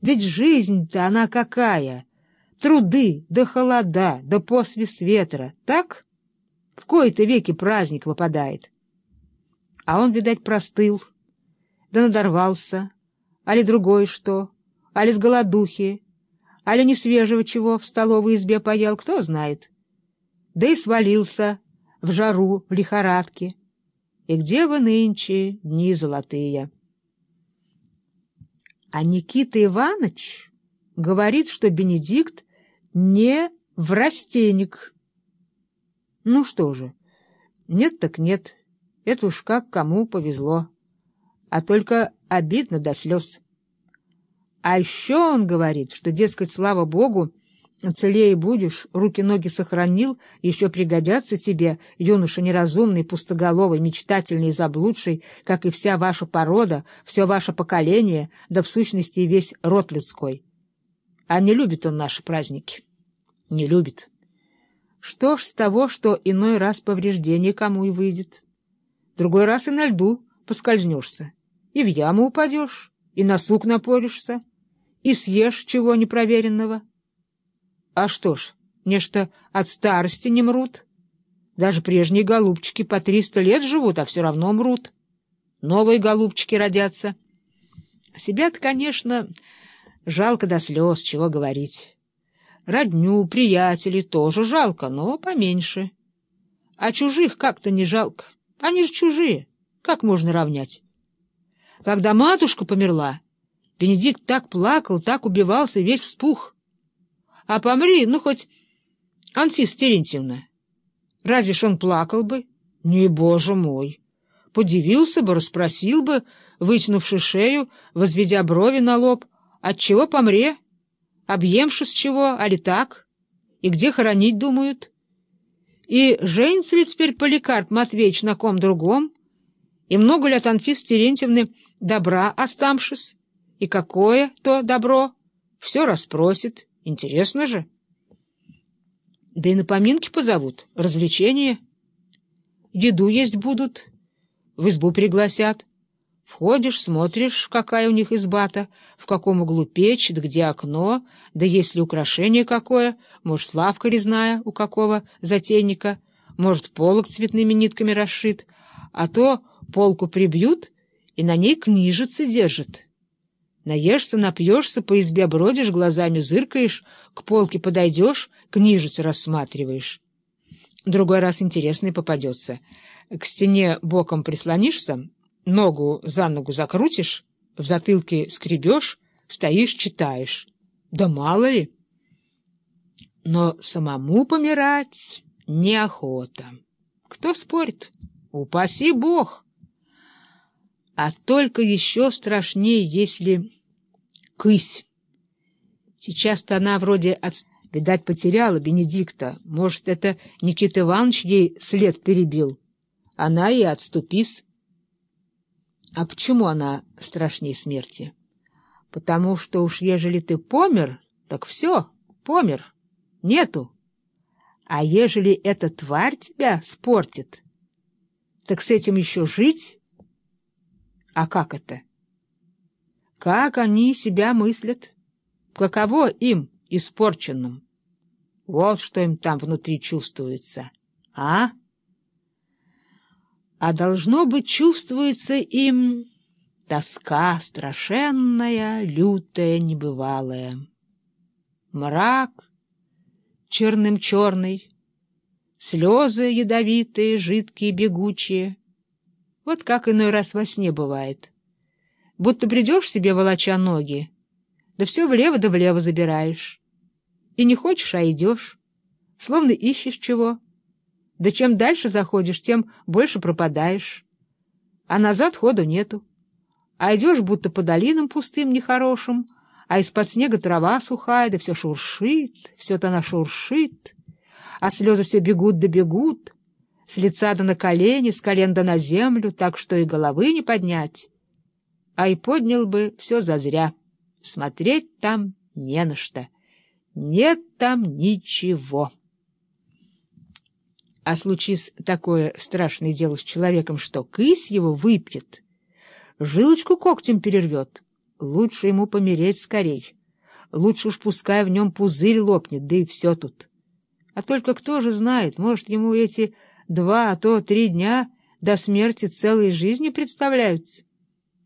Ведь жизнь-то она какая! Труды, да холода, да посвист ветра, так? В кои-то веки праздник выпадает. А он, видать, простыл, да надорвался, али другое что, али с голодухи, али не свежего чего в столовой избе поел, кто знает. Да и свалился в жару, в лихорадке. И где вы нынче, дни золотые? А Никита Иванович говорит, что Бенедикт не врастенник. Ну что же, нет так нет, это уж как кому повезло, а только обидно до слез. А еще он говорит, что, дескать, слава богу, целее будешь, руки-ноги сохранил, еще пригодятся тебе, юноша неразумный, пустоголовый, мечтательный и заблудший, как и вся ваша порода, все ваше поколение, да в сущности и весь род людской. А не любит он наши праздники. Не любит. Что ж с того, что иной раз повреждение кому и выйдет? Другой раз и на льду поскользнешься, и в яму упадешь, и на сук напоришься, и съешь чего непроверенного. А что ж, нечто от старости не мрут. Даже прежние голубчики по триста лет живут, а все равно мрут. Новые голубчики родятся. Себя-то, конечно, жалко до слез, чего говорить. Родню, приятелей тоже жалко, но поменьше. А чужих как-то не жалко. Они же чужие. Как можно равнять? Когда матушка померла, Бенедикт так плакал, так убивался, весь вспух. А помри, ну, хоть Анфиса Терентьевна. Разве ж он плакал бы? Не, боже мой! Подивился бы, расспросил бы, вытянувши шею, возведя брови на лоб. Отчего помре? Объемши с чего, али так? И где хоронить думают? И женится ли теперь Поликарп Матвеевич на ком другом? И много ли от Анфисы Терентьевны добра остамшись? И какое то добро? Все расспросит. Интересно же. Да и на поминки позовут, развлечения. Еду есть будут, в избу пригласят. Входишь, смотришь, какая у них изба-то, в каком углу печь, да где окно, да есть ли украшение какое, может, лавка резная у какого затейника, может, полок цветными нитками расшит, а то полку прибьют и на ней книжицы держат». Наешься, напьешься, по избе бродишь, глазами зыркаешь, к полке подойдешь, книжицы рассматриваешь. Другой раз интересный попадется. К стене боком прислонишься, ногу за ногу закрутишь, в затылке скребешь, стоишь, читаешь. Да мало ли. Но самому помирать неохота. Кто спорит? Упаси Бог! А только еще страшнее, если кысь. Сейчас-то она вроде, от... видать, потеряла Бенедикта. Может, это Никита Иванович ей след перебил. Она и отступись. А почему она страшнее смерти? Потому что уж ежели ты помер, так все, помер, нету. А ежели эта тварь тебя спортит, так с этим еще жить а как это? Как они себя мыслят? Каково им, испорченным? Вот что им там внутри чувствуется, а? А должно быть, чувствуется им тоска страшенная, лютая, небывалая. Мрак черным черный, слезы ядовитые, жидкие, бегучие — вот как иной раз во сне бывает. Будто придешь себе, волоча ноги, да все влево да влево забираешь. И не хочешь, а идешь, словно ищешь чего. Да чем дальше заходишь, тем больше пропадаешь. А назад ходу нету. А идешь будто по долинам пустым, нехорошим, а из-под снега трава сухая, да все шуршит, все-то она шуршит, а слезы все бегут да бегут — с лица да на колени, с колен да на землю, так что и головы не поднять. А и поднял бы все зазря. Смотреть там не на что. Нет там ничего. А случись такое страшное дело с человеком, что кысь его выпьет, жилочку когтем перервет, лучше ему помереть скорей. Лучше уж пускай в нем пузырь лопнет, да и все тут. А только кто же знает, может, ему эти два, а то три дня до смерти целой жизни представляются.